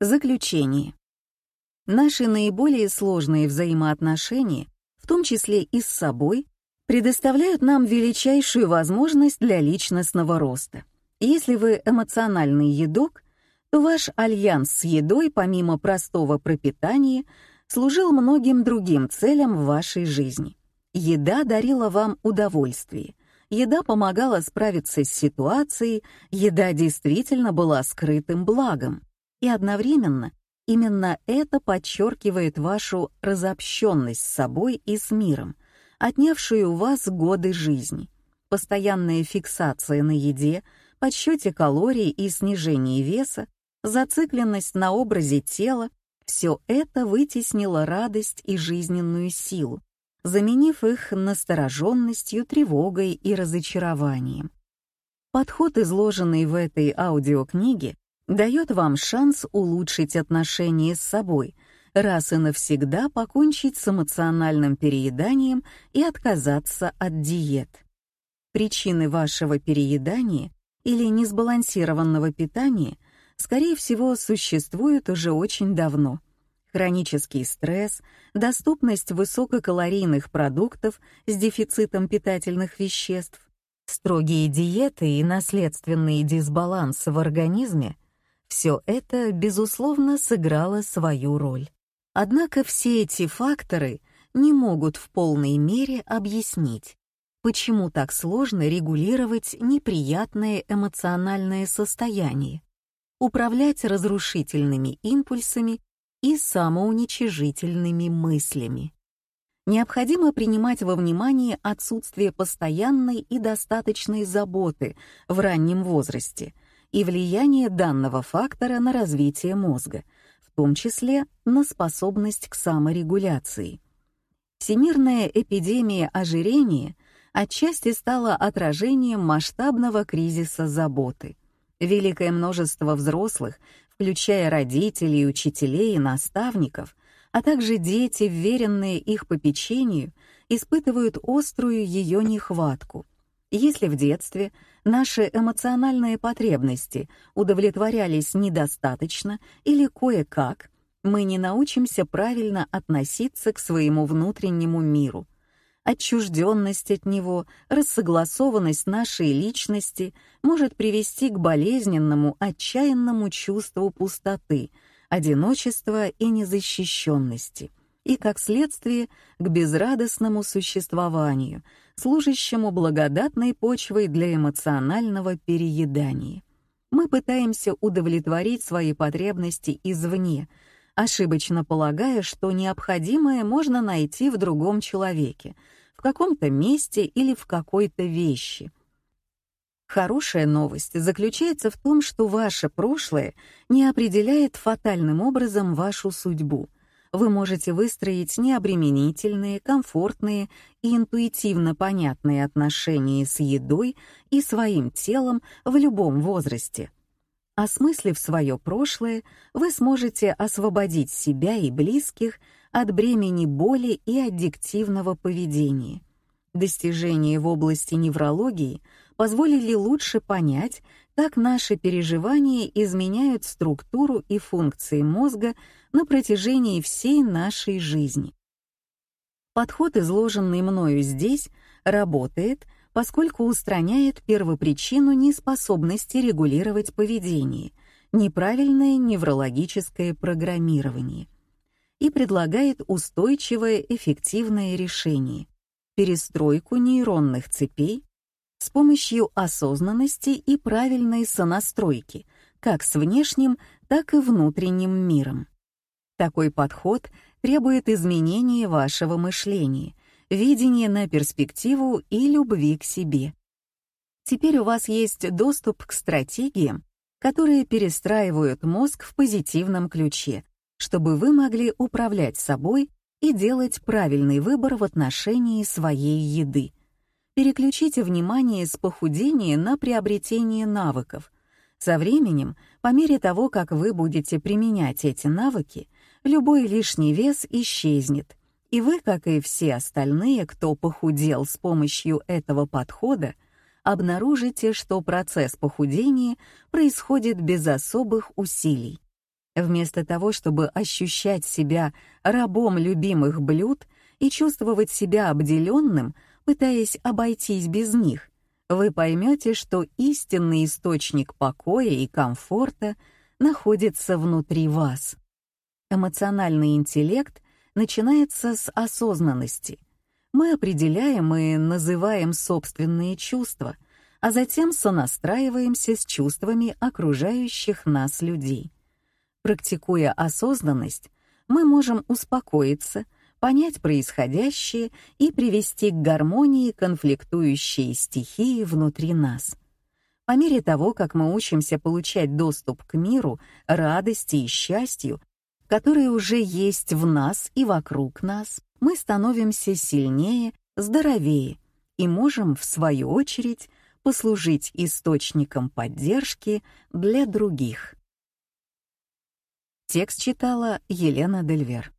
Заключение. Наши наиболее сложные взаимоотношения, в том числе и с собой, предоставляют нам величайшую возможность для личностного роста. Если вы эмоциональный едок, то ваш альянс с едой, помимо простого пропитания, служил многим другим целям в вашей жизни. Еда дарила вам удовольствие, еда помогала справиться с ситуацией, еда действительно была скрытым благом. И одновременно именно это подчеркивает вашу разобщенность с собой и с миром, отнявшую у вас годы жизни. Постоянная фиксация на еде, подсчете калорий и снижении веса, зацикленность на образе тела — все это вытеснило радость и жизненную силу, заменив их настороженностью, тревогой и разочарованием. Подход, изложенный в этой аудиокниге, дает вам шанс улучшить отношения с собой, раз и навсегда покончить с эмоциональным перееданием и отказаться от диет. Причины вашего переедания или несбалансированного питания, скорее всего, существуют уже очень давно. Хронический стресс, доступность высококалорийных продуктов с дефицитом питательных веществ, строгие диеты и наследственные дисбалансы в организме — все это, безусловно, сыграло свою роль. Однако все эти факторы не могут в полной мере объяснить, почему так сложно регулировать неприятное эмоциональное состояние, управлять разрушительными импульсами и самоуничижительными мыслями. Необходимо принимать во внимание отсутствие постоянной и достаточной заботы в раннем возрасте — и влияние данного фактора на развитие мозга, в том числе на способность к саморегуляции. Всемирная эпидемия ожирения отчасти стала отражением масштабного кризиса заботы. Великое множество взрослых, включая родителей, учителей и наставников, а также дети, вверенные их попечению, испытывают острую ее нехватку. Если в детстве наши эмоциональные потребности удовлетворялись недостаточно или кое-как, мы не научимся правильно относиться к своему внутреннему миру. Отчужденность от него, рассогласованность нашей личности может привести к болезненному, отчаянному чувству пустоты, одиночества и незащищенности, и, как следствие, к безрадостному существованию — служащему благодатной почвой для эмоционального переедания. Мы пытаемся удовлетворить свои потребности извне, ошибочно полагая, что необходимое можно найти в другом человеке, в каком-то месте или в какой-то вещи. Хорошая новость заключается в том, что ваше прошлое не определяет фатальным образом вашу судьбу — вы можете выстроить необременительные, комфортные и интуитивно понятные отношения с едой и своим телом в любом возрасте. Осмыслив свое прошлое, вы сможете освободить себя и близких от бремени боли и аддиктивного поведения. Достижения в области неврологии позволили лучше понять, как наши переживания изменяют структуру и функции мозга на протяжении всей нашей жизни. Подход, изложенный мною здесь, работает, поскольку устраняет первопричину неспособности регулировать поведение, неправильное неврологическое программирование, и предлагает устойчивое эффективное решение — перестройку нейронных цепей с помощью осознанности и правильной сонастройки, как с внешним, так и внутренним миром. Такой подход требует изменения вашего мышления, видения на перспективу и любви к себе. Теперь у вас есть доступ к стратегиям, которые перестраивают мозг в позитивном ключе, чтобы вы могли управлять собой и делать правильный выбор в отношении своей еды. Переключите внимание с похудения на приобретение навыков. Со временем, по мере того, как вы будете применять эти навыки, любой лишний вес исчезнет, и вы, как и все остальные, кто похудел с помощью этого подхода, обнаружите, что процесс похудения происходит без особых усилий. Вместо того, чтобы ощущать себя рабом любимых блюд и чувствовать себя обделенным, пытаясь обойтись без них, вы поймете, что истинный источник покоя и комфорта находится внутри вас. Эмоциональный интеллект начинается с осознанности. Мы определяем и называем собственные чувства, а затем сонастраиваемся с чувствами окружающих нас людей. Практикуя осознанность, мы можем успокоиться, понять происходящее и привести к гармонии конфликтующие стихии внутри нас. По мере того, как мы учимся получать доступ к миру, радости и счастью, которые уже есть в нас и вокруг нас, мы становимся сильнее, здоровее и можем, в свою очередь, послужить источником поддержки для других. Текст читала Елена Дельвер.